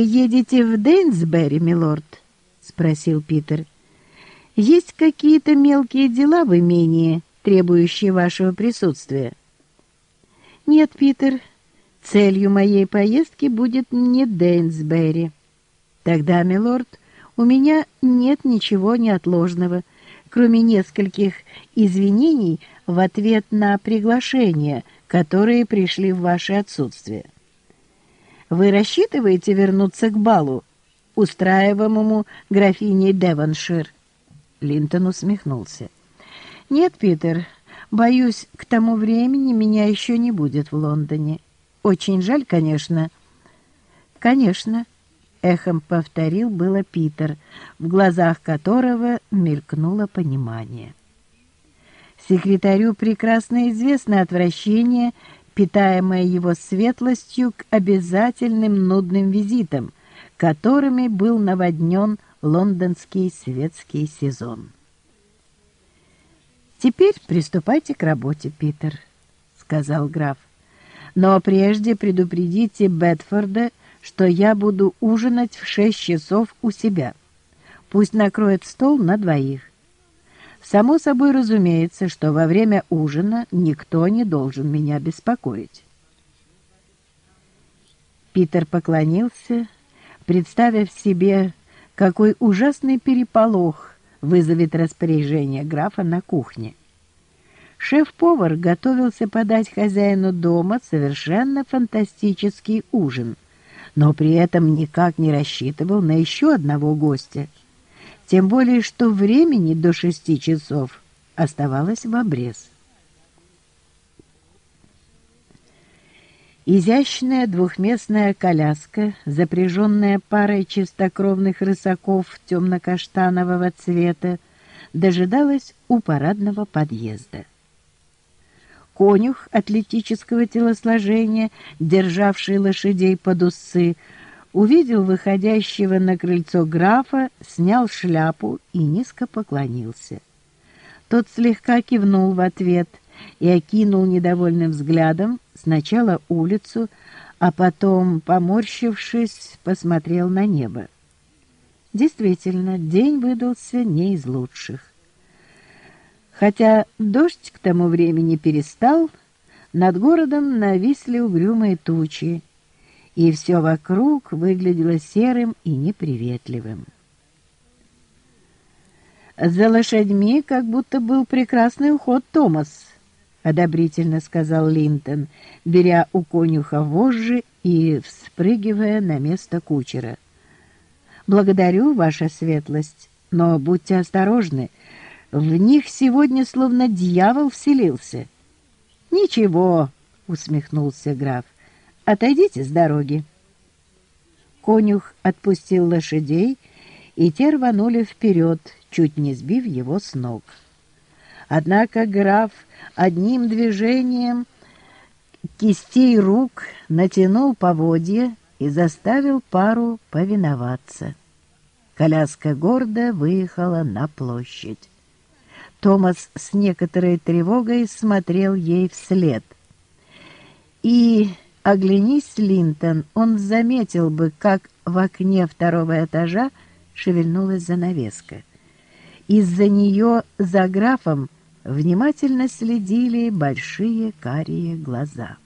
едете в Дейнсбери, милорд?» — спросил Питер. «Есть какие-то мелкие дела в имении, требующие вашего присутствия?» «Нет, Питер, целью моей поездки будет не Дейнсбери». «Тогда, милорд, у меня нет ничего неотложного, кроме нескольких извинений в ответ на приглашения, которые пришли в ваше отсутствие». Вы рассчитываете вернуться к балу, устраиваемому графиней Девоншир?» Линтон усмехнулся. «Нет, Питер, боюсь, к тому времени меня еще не будет в Лондоне. Очень жаль, конечно». «Конечно», — эхом повторил было Питер, в глазах которого мелькнуло понимание. Секретарю прекрасно известно отвращение питаемая его светлостью к обязательным нудным визитам, которыми был наводнен лондонский светский сезон. «Теперь приступайте к работе, Питер», — сказал граф. «Но прежде предупредите Бетфорда, что я буду ужинать в шесть часов у себя. Пусть накроет стол на двоих. Само собой разумеется, что во время ужина никто не должен меня беспокоить. Питер поклонился, представив себе, какой ужасный переполох вызовет распоряжение графа на кухне. Шеф-повар готовился подать хозяину дома совершенно фантастический ужин, но при этом никак не рассчитывал на еще одного гостя — тем более что времени до шести часов оставалось в обрез. Изящная двухместная коляска, запряженная парой чистокровных рысаков темно-каштанового цвета, дожидалась у парадного подъезда. Конюх атлетического телосложения, державший лошадей под усы, увидел выходящего на крыльцо графа, снял шляпу и низко поклонился. Тот слегка кивнул в ответ и окинул недовольным взглядом сначала улицу, а потом, поморщившись, посмотрел на небо. Действительно, день выдался не из лучших. Хотя дождь к тому времени перестал, над городом нависли угрюмые тучи, и все вокруг выглядело серым и неприветливым. «За лошадьми как будто был прекрасный уход, Томас», — одобрительно сказал Линтон, беря у конюха вожжи и вспрыгивая на место кучера. «Благодарю, ваша светлость, но будьте осторожны, в них сегодня словно дьявол вселился». «Ничего», — усмехнулся граф, Отойдите с дороги. Конюх отпустил лошадей, и те рванули вперед, чуть не сбив его с ног. Однако граф одним движением кистей рук натянул поводья и заставил пару повиноваться. Коляска гордо выехала на площадь. Томас с некоторой тревогой смотрел ей вслед. И Оглянись, Линтон, он заметил бы, как в окне второго этажа шевельнулась занавеска. Из-за нее за графом внимательно следили большие карие глаза.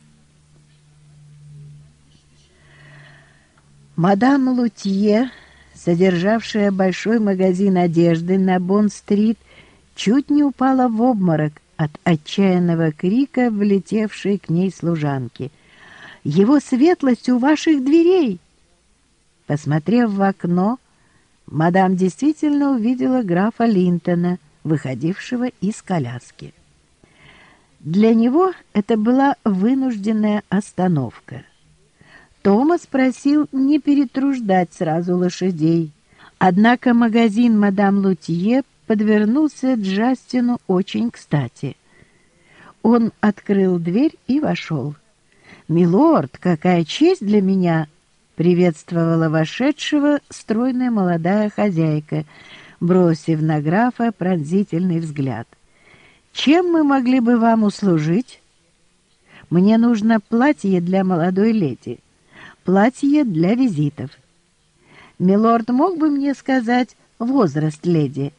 Мадам Лутье, содержавшая большой магазин одежды на Бонн-стрит, чуть не упала в обморок от отчаянного крика, влетевшей к ней служанки — его светлость у ваших дверей!» Посмотрев в окно, мадам действительно увидела графа Линтона, выходившего из коляски. Для него это была вынужденная остановка. Томас просил не перетруждать сразу лошадей, однако магазин мадам Лутье подвернулся Джастину очень кстати. Он открыл дверь и вошел. «Милорд, какая честь для меня!» — приветствовала вошедшего стройная молодая хозяйка, бросив на графа пронзительный взгляд. «Чем мы могли бы вам услужить?» «Мне нужно платье для молодой леди, платье для визитов». «Милорд мог бы мне сказать возраст леди?»